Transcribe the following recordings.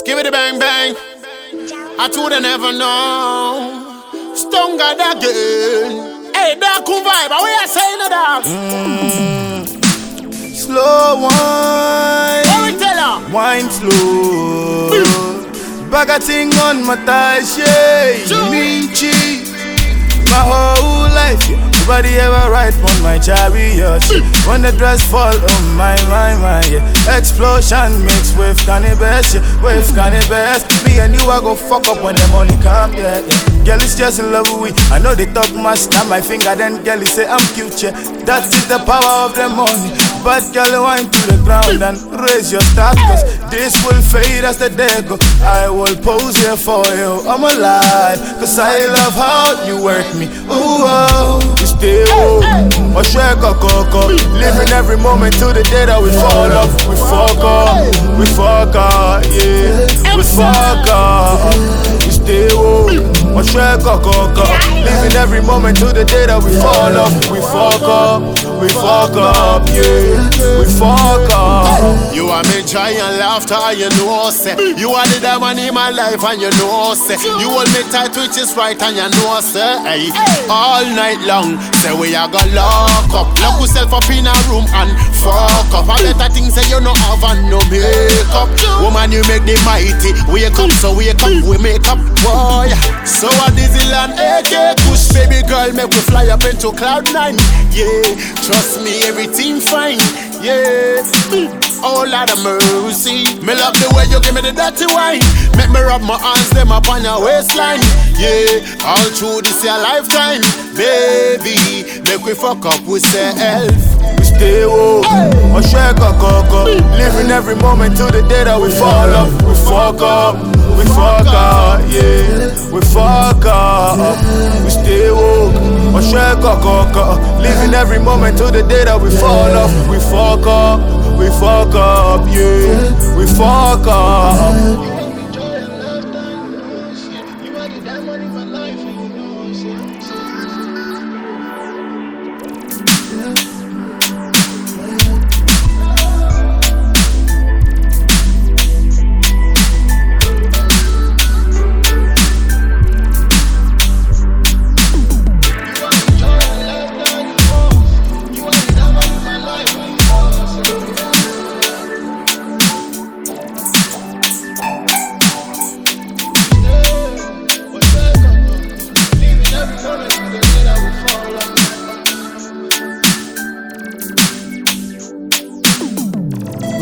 Skibbity bang bang. I told they never know. Stronger again. Hey, dark cool vibe. What you saying, dog? Mm. Slow wine, What we tell her? wine slow. Bag a thing on my thighs, yeah. Me cheat my whole life. Yeah. Nobody ever ride on my chariot. When the dress fall, oh my, my, my, yeah. Explosion mixed with cannabis, yeah. With cannabis. Me and you, I go fuck up when the money come, yeah, yeah. Girl is just in love with me. I know they talk my snap my finger, then girl say I'm cute, yeah. That is the power of the money. But girl, wine to the ground and raise your status. This will fade as the day go. I will pose here for you. I'm alive, cause I love how you work me. Ooh, oh, you stay. Oh, a coco. Living every moment till the day that we fall off. We fuck up, we fuck up, yeah. We fuck up. You stay. Oh, a coco. Living every moment to the day that we fall off. We fuck up, we fuck up, yeah. We fuck up. You are me giant laughter, you know, say. You are the diamond in my life, and you know, say. You hold me tight, which is right, and you know, say. Hey, all night long, say we are gonna lock up. Lock yourself up in a room and fuck up. I better things say you no have and no makeup. Woman, you make the mighty wake up, so wake up, we make up, boy. So a Disneyland, AK push, baby girl, make we fly up into cloud nine. Yeah, trust me, everything fine. Yeah. Oh Lord of mercy, me love the way you give me the dirty wine. Make me rub my hands them up on your waistline. Yeah, all through this your lifetime, baby. Make we fuck up with self. We stay woke, oh shake a coco. Living every moment till the day that we fall off. We fuck up, we fuck up, yeah. We fuck up. We stay woke, oh shake a coco. Living every moment till the day that we fall off. We fuck up, we fuck up, yeah. We fuck up.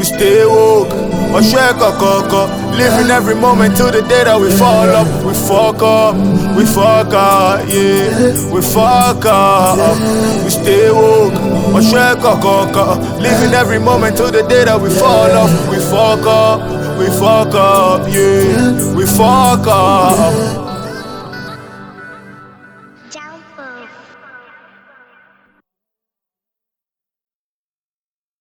stay woke. Osheka Koko, living every moment till the day that we fall up. We fuck up, we fuck up, yeah. We fuck up, we stay woke. Osheka Koko, living every moment till the day that we fall off. We fuck up, we fuck up, yeah. We fuck up.